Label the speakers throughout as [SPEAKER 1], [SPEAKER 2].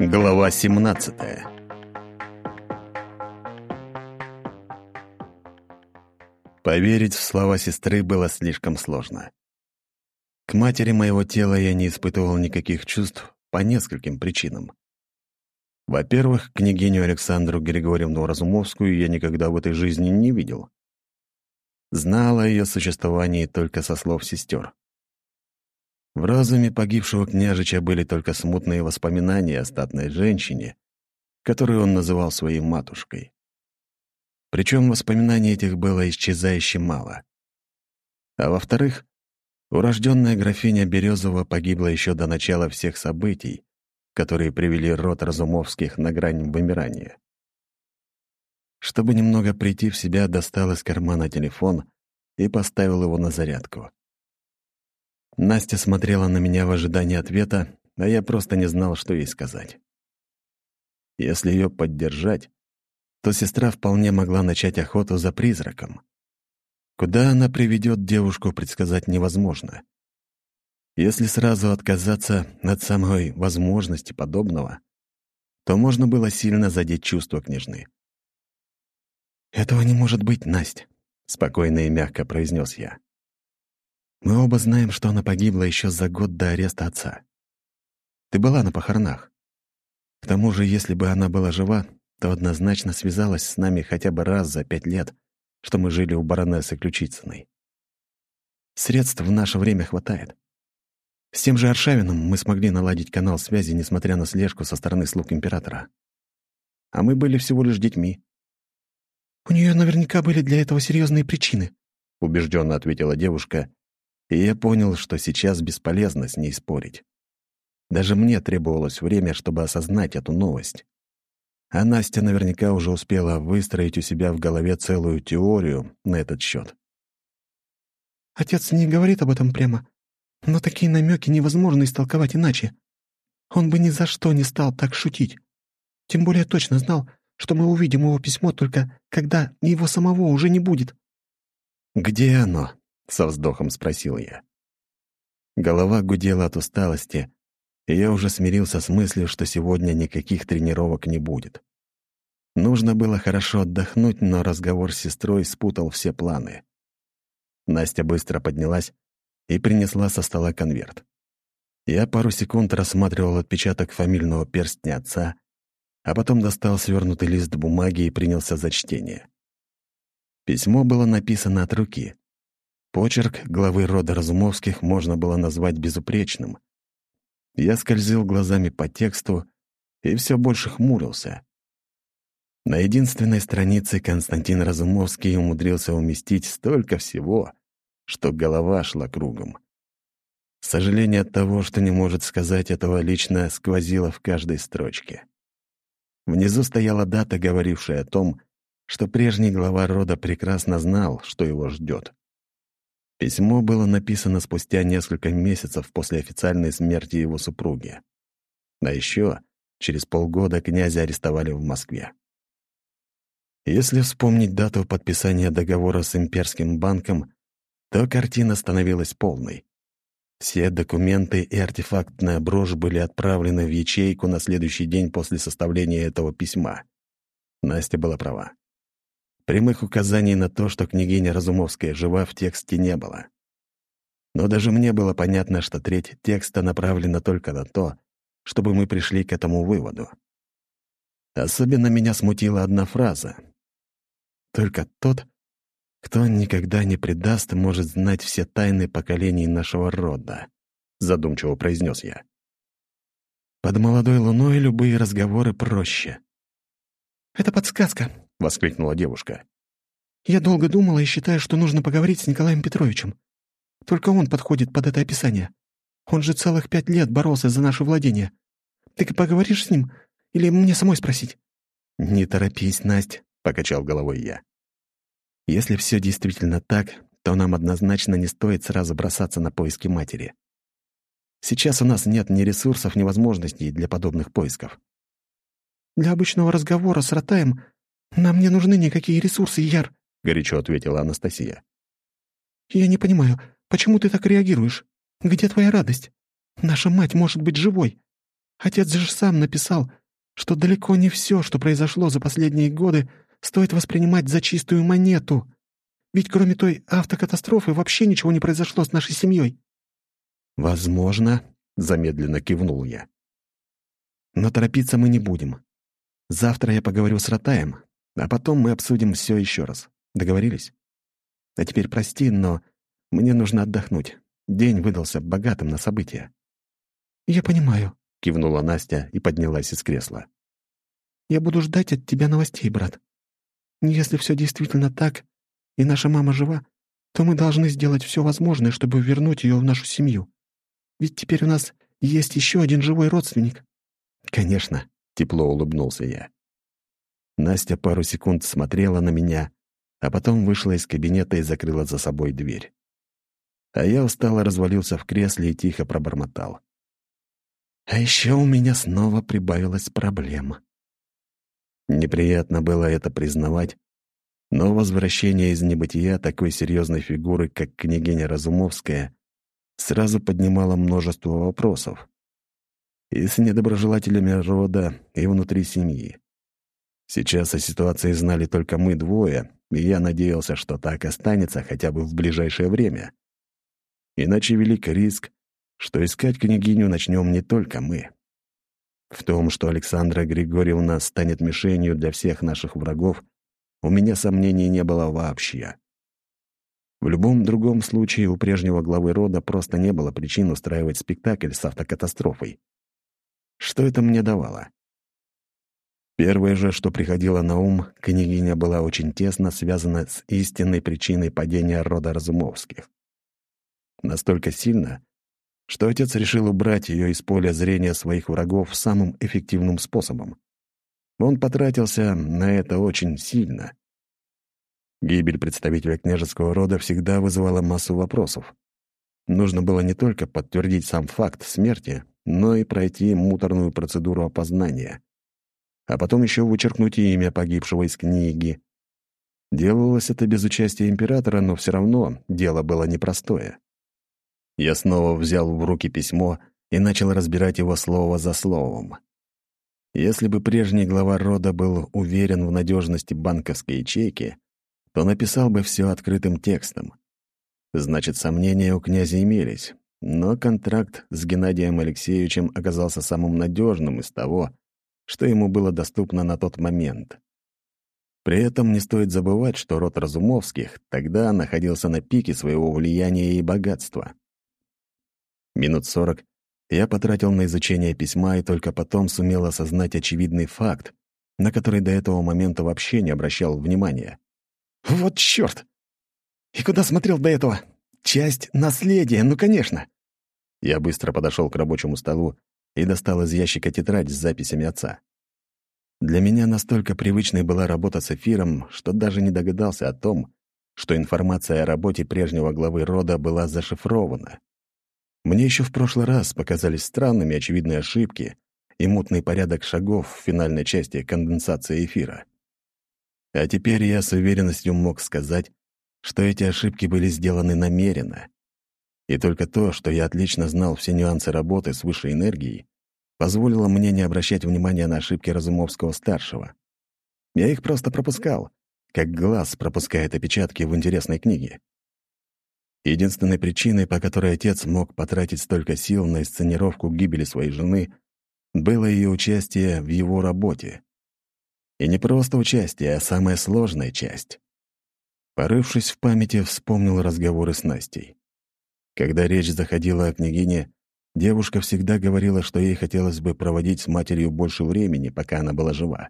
[SPEAKER 1] Глава 17 Поверить в слова сестры было слишком сложно. К матери моего тела я не испытывал никаких чувств по нескольким причинам. Во-первых, княгиню Александру Григорьевну Разумовскую я никогда в этой жизни не видел. Знал о ее существовании только со слов сестер. В разуме погибшего княжича были только смутные воспоминания о статной женщине, которую он называл своей матушкой. Причем воспоминаний этих было исчезающе мало. А во-вторых, урожденная графиня Березова погибла еще до начала всех событий, которые привели род Разумовских на грань вымирания. Чтобы немного прийти в себя, достал из кармана телефон и поставил его на зарядку. Настя смотрела на меня в ожидании ответа, а я просто не знал, что ей сказать. Если ее поддержать, то сестра вполне могла начать охоту за призраком. Куда она приведет девушку, предсказать невозможно. Если сразу отказаться от самой возможности подобного, то можно было сильно задеть чувства княжны. «Этого не может быть, Настя», — спокойно и мягко произнес я. Мы оба знаем, что она погибла еще за год до ареста отца. Ты была на похоронах. К тому же, если бы она была жива, то однозначно связалась с нами хотя бы раз за пять лет, что мы жили у баронессы Ключицыной. Средств в наше время хватает. С тем же Аршавином мы смогли наладить канал связи, несмотря на слежку со стороны слуг императора. А мы были всего лишь детьми. «У нее наверняка были для этого серьезные причины», — убежденно ответила девушка, и я понял, что сейчас бесполезно с ней спорить. Даже мне требовалось время, чтобы осознать эту новость. А Настя наверняка уже успела выстроить у себя в голове целую теорию на этот счет. «Отец не говорит об этом прямо, но такие намеки невозможно истолковать иначе. Он бы ни за что не стал так шутить. Тем более точно знал, что мы увидим его письмо только когда его самого уже не будет». «Где оно?» Со вздохом спросил я. Голова гудела от усталости, и я уже смирился с мыслью, что сегодня никаких тренировок не будет. Нужно было хорошо отдохнуть, но разговор с сестрой спутал все планы. Настя быстро поднялась и принесла со стола конверт. Я пару секунд рассматривал отпечаток фамильного перстня отца, а потом достал свернутый лист бумаги и принялся за чтение. Письмо было написано от руки, Почерк главы рода Разумовских можно было назвать безупречным. Я скользил глазами по тексту и все больше хмурился. На единственной странице Константин Разумовский умудрился уместить столько всего, что голова шла кругом. Сожаление от того, что не может сказать этого лично, сквозило в каждой строчке. Внизу стояла дата, говорившая о том, что прежний глава рода прекрасно знал, что его ждет. Письмо было написано спустя несколько месяцев после официальной смерти его супруги. А еще через полгода князя арестовали в Москве. Если вспомнить дату подписания договора с имперским банком, то картина становилась полной. Все документы и артефактная брошь были отправлены в ячейку на следующий день после составления этого письма. Настя была права. Прямых указаний на то, что княгиня Разумовская жива, в тексте не было. Но даже мне было понятно, что треть текста направлена только на то, чтобы мы пришли к этому выводу. Особенно меня смутила одна фраза. «Только тот, кто никогда не предаст, может знать все тайны поколений нашего рода», — задумчиво произнес я. «Под молодой луной любые разговоры проще». «Это подсказка», — воскликнула девушка. «Я долго думала и считаю, что нужно поговорить с Николаем Петровичем. Только он подходит под это описание. Он же целых пять лет боролся за наше владение. Ты поговоришь с ним или мне самой спросить?» «Не торопись, Насть», — покачал головой я. «Если все действительно так, то нам однозначно не стоит сразу бросаться на поиски матери. Сейчас у нас нет ни ресурсов, ни возможностей для подобных поисков». «Для обычного разговора с Ротаем «Нам не нужны никакие ресурсы, Яр», — горячо ответила Анастасия. «Я не понимаю, почему ты так реагируешь? Где твоя радость? Наша мать может быть живой.
[SPEAKER 2] Отец же сам написал, что далеко не все, что произошло за последние годы, стоит воспринимать за чистую монету. Ведь кроме той автокатастрофы вообще ничего не произошло с нашей семьей.
[SPEAKER 1] «Возможно», — замедленно кивнул я. «Но торопиться мы не будем. Завтра я поговорю с Ротаем, а потом мы обсудим все еще раз. Договорились? А теперь прости, но мне нужно отдохнуть. День выдался богатым на события».
[SPEAKER 2] «Я понимаю», —
[SPEAKER 1] кивнула Настя и поднялась из кресла.
[SPEAKER 2] «Я буду ждать от тебя новостей, брат. Если все действительно так, и наша мама жива, то мы должны сделать все возможное, чтобы вернуть ее в нашу семью. Ведь теперь у нас есть еще один живой родственник».
[SPEAKER 1] «Конечно», — тепло улыбнулся я. Настя пару секунд смотрела на меня, а потом вышла из кабинета и закрыла за собой дверь. А я устало развалился в кресле и тихо пробормотал. А еще у меня снова прибавилась проблема. Неприятно было это признавать, но возвращение из небытия такой серьезной фигуры, как княгиня Разумовская, сразу поднимало множество вопросов. И с недоброжелателями рода, и внутри семьи. Сейчас о ситуации знали только мы двое, и я надеялся, что так останется хотя бы в ближайшее время. Иначе велик риск, что искать княгиню начнем не только мы. В том, что Александра Григорьевна станет мишенью для всех наших врагов, у меня сомнений не было вообще. В любом другом случае у прежнего главы рода просто не было причин устраивать спектакль с автокатастрофой. Что это мне давало? Первое же, что приходило на ум, княгиня была очень тесно связана с истинной причиной падения рода Разумовских. Настолько сильно, что отец решил убрать ее из поля зрения своих врагов самым эффективным способом. Он потратился на это очень сильно. Гибель представителя княжеского рода всегда вызывала массу вопросов. Нужно было не только подтвердить сам факт смерти, но и пройти муторную процедуру опознания. А потом еще вычеркнуть имя погибшего из книги. Делалось это без участия императора, но все равно дело было непростое. Я снова взял в руки письмо и начал разбирать его слово за словом. Если бы прежний глава рода был уверен в надежности банковской ячейки, то написал бы все открытым текстом. Значит, сомнения у князя имелись, но контракт с Геннадием Алексеевичем оказался самым надежным из того, что ему было доступно на тот момент. При этом не стоит забывать, что род Разумовских тогда находился на пике своего влияния и богатства. Минут сорок я потратил на изучение письма и только потом сумел осознать очевидный факт, на который до этого момента вообще не обращал внимания. «Вот чёрт! И куда смотрел до этого? Часть наследия, ну, конечно!» Я быстро подошел к рабочему столу и достал из ящика тетрадь с записями отца. Для меня настолько привычной была работа с эфиром, что даже не догадался о том, что информация о работе прежнего главы рода была зашифрована. Мне еще в прошлый раз показались странными очевидные ошибки и мутный порядок шагов в финальной части конденсации эфира. А теперь я с уверенностью мог сказать, что эти ошибки были сделаны намеренно. И только то, что я отлично знал все нюансы работы с высшей энергией, позволило мне не обращать внимания на ошибки Разумовского-старшего. Я их просто пропускал, как глаз пропускает опечатки в интересной книге. Единственной причиной, по которой отец мог потратить столько сил на сценировку гибели своей жены, было ее участие в его работе. И не просто участие, а самая сложная часть. Порывшись в памяти, вспомнил разговоры с Настей. Когда речь заходила о княгине, девушка всегда говорила, что ей хотелось бы проводить с матерью больше времени, пока она была жива.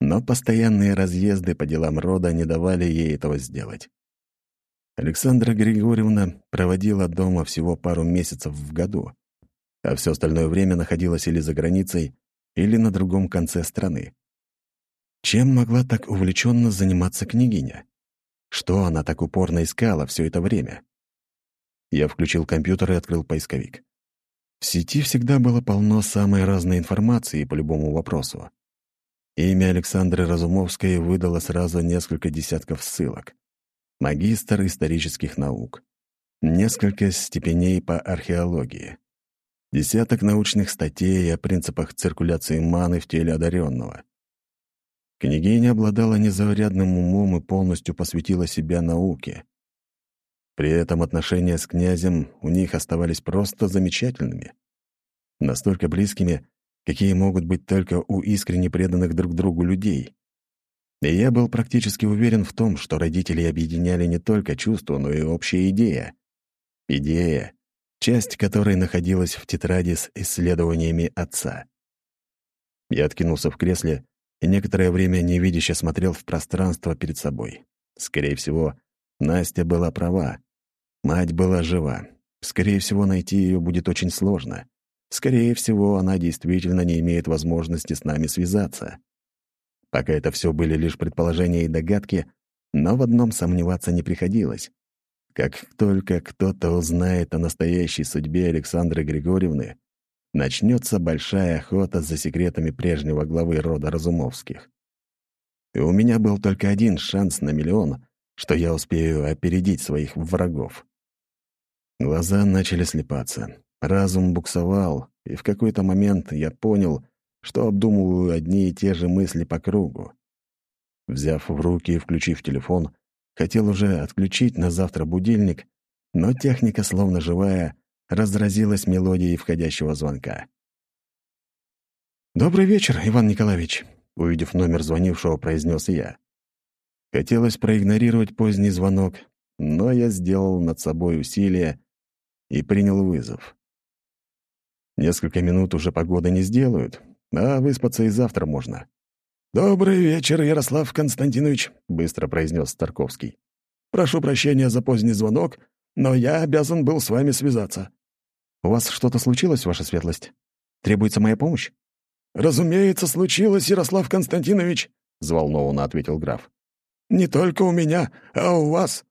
[SPEAKER 1] Но постоянные разъезды по делам рода не давали ей этого сделать. Александра Григорьевна проводила дома всего пару месяцев в году, а все остальное время находилась или за границей, или на другом конце страны. Чем могла так увлеченно заниматься княгиня? Что она так упорно искала все это время? Я включил компьютер и открыл поисковик. В сети всегда было полно самой разной информации по любому вопросу. Имя Александры Разумовской выдало сразу несколько десятков ссылок магистр исторических наук, несколько степеней по археологии. десяток научных статей о принципах циркуляции маны в теле одаренного. Княгиня обладала незаурядным умом и полностью посвятила себя науке. При этом отношения с князем у них оставались просто замечательными. Настолько близкими, какие могут быть только у искренне преданных друг другу людей. И я был практически уверен в том, что родителей объединяли не только чувства, но и общая идея. Идея, часть которой находилась в тетради с исследованиями отца. Я откинулся в кресле и некоторое время невидяще смотрел в пространство перед собой. Скорее всего, Настя была права. Мать была жива. Скорее всего, найти ее будет очень сложно. Скорее всего, она действительно не имеет возможности с нами связаться. Пока это все были лишь предположения и догадки, но в одном сомневаться не приходилось. Как только кто-то узнает о настоящей судьбе Александры Григорьевны, начнется большая охота за секретами прежнего главы рода Разумовских. И у меня был только один шанс на миллион, что я успею опередить своих врагов. Глаза начали слепаться, разум буксовал, и в какой-то момент я понял, что обдумываю одни и те же мысли по кругу. Взяв в руки и включив телефон, хотел уже отключить на завтра будильник, но техника, словно живая, разразилась мелодией входящего звонка.
[SPEAKER 2] «Добрый вечер, Иван Николаевич», — увидев номер звонившего, произнес я.
[SPEAKER 1] Хотелось проигнорировать поздний звонок, но я сделал над собой усилие и принял вызов. Несколько минут уже погоды не сделают, а выспаться и завтра можно.
[SPEAKER 3] «Добрый вечер, Ярослав Константинович», — быстро произнес Старковский. «Прошу прощения за поздний звонок, но я обязан был с вами связаться».
[SPEAKER 2] «У вас что-то случилось, ваша светлость? Требуется моя помощь?»
[SPEAKER 3] «Разумеется, случилось, Ярослав Константинович», — взволнованно ответил граф. «Не только у меня, а у вас.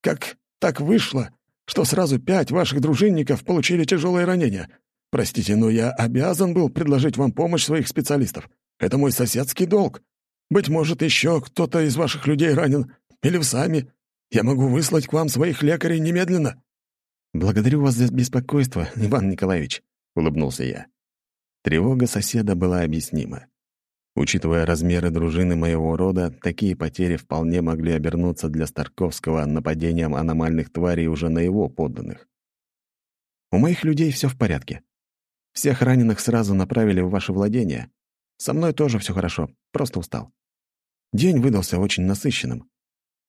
[SPEAKER 3] Как так вышло, что сразу пять ваших дружинников получили тяжелые ранения? Простите, но я обязан был предложить вам помощь своих специалистов. Это мой соседский долг. Быть может, еще кто-то из ваших людей ранен, или вы сами. Я могу выслать к вам своих лекарей немедленно».
[SPEAKER 2] «Благодарю вас за беспокойство, Иван Николаевич», — улыбнулся я.
[SPEAKER 1] Тревога соседа была объяснима. Учитывая размеры дружины моего рода, такие потери вполне могли обернуться для Старковского нападением аномальных тварей уже на его подданных.
[SPEAKER 2] «У моих людей все в порядке. Всех раненых сразу направили в ваше владение. Со мной тоже все хорошо, просто устал. День выдался очень насыщенным».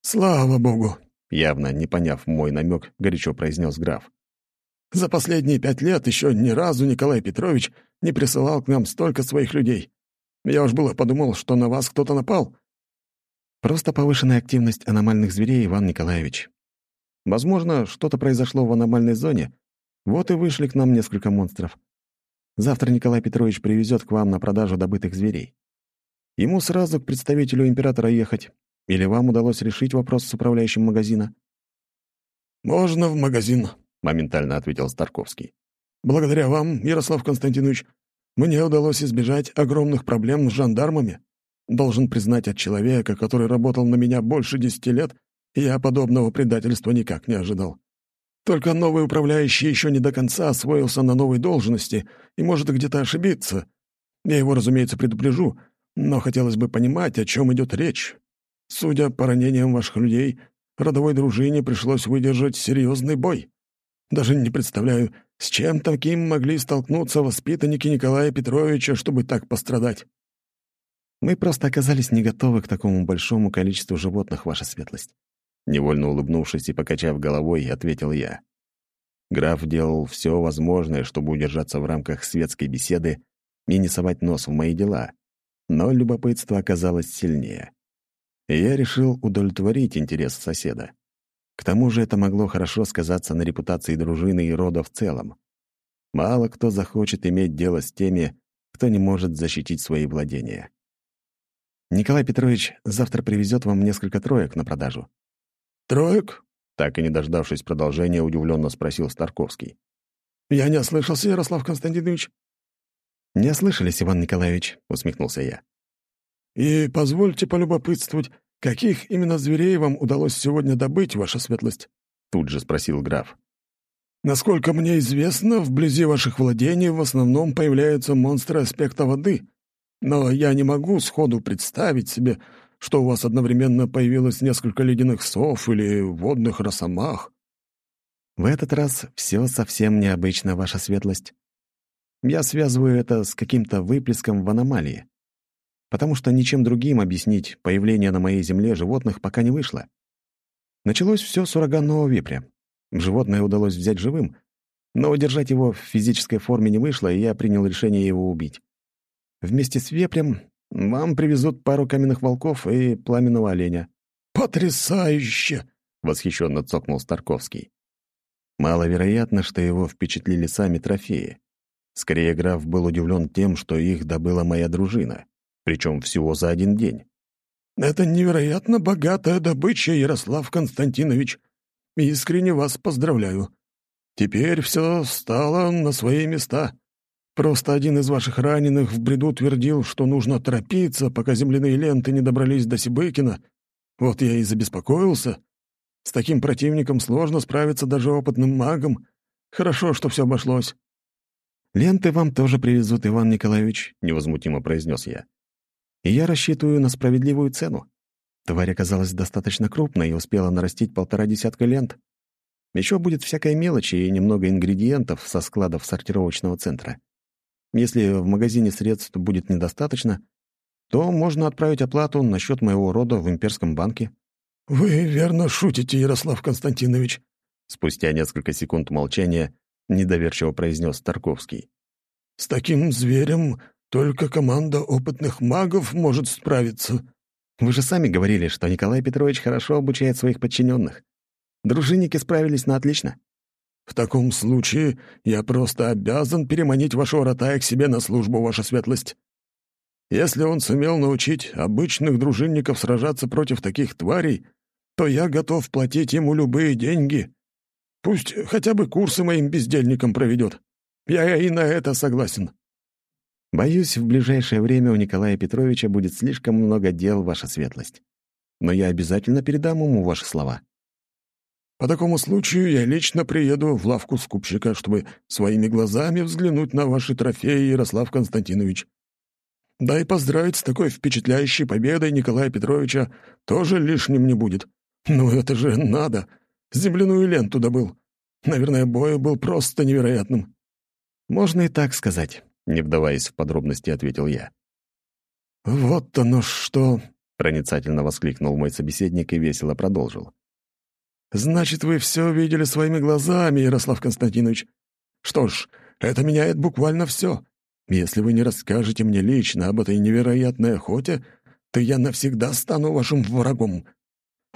[SPEAKER 3] «Слава богу!»
[SPEAKER 1] явно не поняв мой намек, горячо произнес граф.
[SPEAKER 3] «За последние пять лет еще ни разу Николай Петрович не присылал к нам столько своих людей. Я уж было подумал, что на вас кто-то напал».
[SPEAKER 2] «Просто повышенная активность аномальных зверей, Иван Николаевич. Возможно, что-то произошло в аномальной зоне, вот и вышли к нам несколько монстров. Завтра Николай Петрович привезет к вам на продажу добытых зверей. Ему сразу к представителю императора ехать, или вам удалось решить вопрос с управляющим магазина?»
[SPEAKER 3] «Можно в магазин», — моментально ответил Старковский. «Благодаря вам, Ярослав Константинович, мне удалось избежать огромных проблем с жандармами. Должен признать от человека, который работал на меня больше десяти лет, я подобного предательства никак не ожидал. Только новый управляющий еще не до конца освоился на новой должности и может где-то ошибиться. Я его, разумеется, предупрежу, но хотелось бы понимать, о чем идет речь. Судя по ранениям ваших людей, родовой дружине пришлось выдержать серьезный бой. Даже не представляю, с чем таким могли столкнуться воспитанники Николая Петровича, чтобы так пострадать.
[SPEAKER 2] Мы просто оказались не готовы к такому большому количеству животных, ваша светлость.
[SPEAKER 1] Невольно улыбнувшись и покачав головой, ответил я. Граф делал все возможное, чтобы удержаться в рамках светской беседы и не совать нос в мои дела, но любопытство оказалось сильнее и я решил удовлетворить интерес соседа. К тому же это могло хорошо сказаться на репутации дружины и рода в целом. Мало кто захочет иметь дело с теми, кто не может защитить свои владения.
[SPEAKER 2] Николай Петрович завтра привезет вам несколько троек на продажу.
[SPEAKER 3] «Троек?»
[SPEAKER 1] — так и не дождавшись продолжения, удивленно спросил Старковский.
[SPEAKER 3] «Я не ослышался, Ярослав Константинович?»
[SPEAKER 2] «Не ослышались, Иван Николаевич», — усмехнулся я.
[SPEAKER 3] «И позвольте полюбопытствовать, каких именно зверей вам удалось сегодня добыть, ваша светлость?»
[SPEAKER 1] Тут же спросил граф.
[SPEAKER 3] Насколько мне известно, вблизи ваших владений в основном появляются монстры аспекта воды, но я не могу сходу представить себе, что у вас одновременно появилось несколько ледяных сов или водных росомах.
[SPEAKER 1] В этот раз все совсем необычно, ваша светлость. Я связываю это с каким-то выплеском в аномалии, потому что ничем другим объяснить появление на моей земле животных пока не вышло. Началось все с ураганного вепря. Животное удалось взять живым, но удержать его в физической форме не вышло, и я принял решение его убить. Вместе с вепрем вам привезут пару каменных волков и пламенного оленя».
[SPEAKER 3] «Потрясающе!» — восхищенно цокнул Старковский.
[SPEAKER 1] Маловероятно, что его впечатлили сами трофеи. Скорее, граф был удивлен тем, что их добыла моя дружина, причем всего за один день.
[SPEAKER 3] «Это невероятно богатая добыча, Ярослав Константинович. Искренне вас поздравляю. Теперь все стало на свои места. Просто один из ваших раненых в бреду твердил, что нужно торопиться, пока земляные ленты не добрались до Сибыкина. Вот я и забеспокоился. С таким противником сложно справиться даже опытным магом. Хорошо, что все обошлось».
[SPEAKER 1] «Ленты вам тоже привезут, Иван Николаевич», — невозмутимо произнес я. «И я рассчитываю на справедливую цену. Тварь оказалась достаточно крупной и успела нарастить полтора десятка лент. Еще будет всякая мелочь и немного ингредиентов со складов сортировочного центра. Если в магазине средств будет недостаточно, то можно отправить оплату на счет моего рода в имперском банке.
[SPEAKER 3] «Вы верно шутите, Ярослав Константинович?»
[SPEAKER 1] Спустя несколько секунд молчания недоверчиво произнес Тарковский.
[SPEAKER 3] «С таким зверем только команда опытных магов может справиться».
[SPEAKER 1] Вы же сами говорили, что Николай Петрович хорошо обучает своих подчиненных. Дружинники справились на отлично.
[SPEAKER 3] В таком случае я просто обязан переманить вашего ротая к себе на службу, ваша светлость. Если он сумел научить обычных дружинников сражаться против таких тварей, то я готов платить ему любые деньги. Пусть хотя бы курсы моим бездельникам проведет. Я и на это согласен.
[SPEAKER 1] Боюсь, в ближайшее время у Николая Петровича будет слишком много дел, ваша светлость. Но я обязательно передам ему ваши слова.
[SPEAKER 3] По такому случаю я лично приеду в лавку скупщика, чтобы своими глазами взглянуть на ваши трофеи, Ярослав Константинович. Да и поздравить с такой впечатляющей победой Николая Петровича тоже лишним не будет. Ну это же надо! Земляную ленту добыл. Наверное, бой был просто невероятным.
[SPEAKER 1] Можно и так сказать. Не вдаваясь в подробности, ответил я.
[SPEAKER 3] «Вот оно что!»
[SPEAKER 1] — проницательно воскликнул мой собеседник и весело продолжил.
[SPEAKER 3] «Значит, вы все видели своими глазами, Ярослав Константинович. Что ж, это меняет буквально все. Если вы не расскажете мне лично об этой невероятной охоте, то я навсегда стану вашим врагом.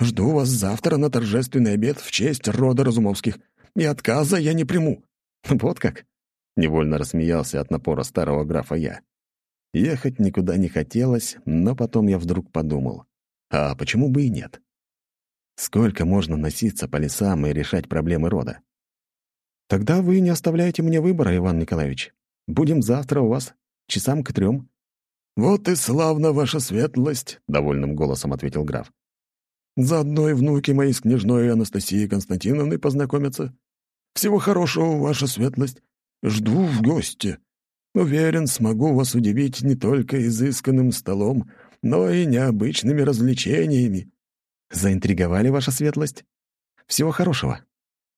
[SPEAKER 3] Жду вас завтра на торжественный обед в честь рода Разумовских, и отказа я не приму».
[SPEAKER 1] «Вот как?» Невольно рассмеялся от напора старого графа я. Ехать никуда не хотелось, но потом я вдруг подумал, а почему бы и нет? Сколько можно носиться по лесам и решать проблемы рода? Тогда вы не оставляете мне выбора, Иван Николаевич. Будем завтра у вас, часам к трем.
[SPEAKER 3] «Вот и славно, ваша светлость», — довольным голосом ответил граф. «Заодно и внуки мои с княжной Анастасией Константиновной познакомятся. Всего хорошего, ваша светлость. Жду в гости. Уверен, смогу вас удивить не только изысканным столом, но и необычными развлечениями».
[SPEAKER 1] «Заинтриговали, ваша светлость? Всего хорошего.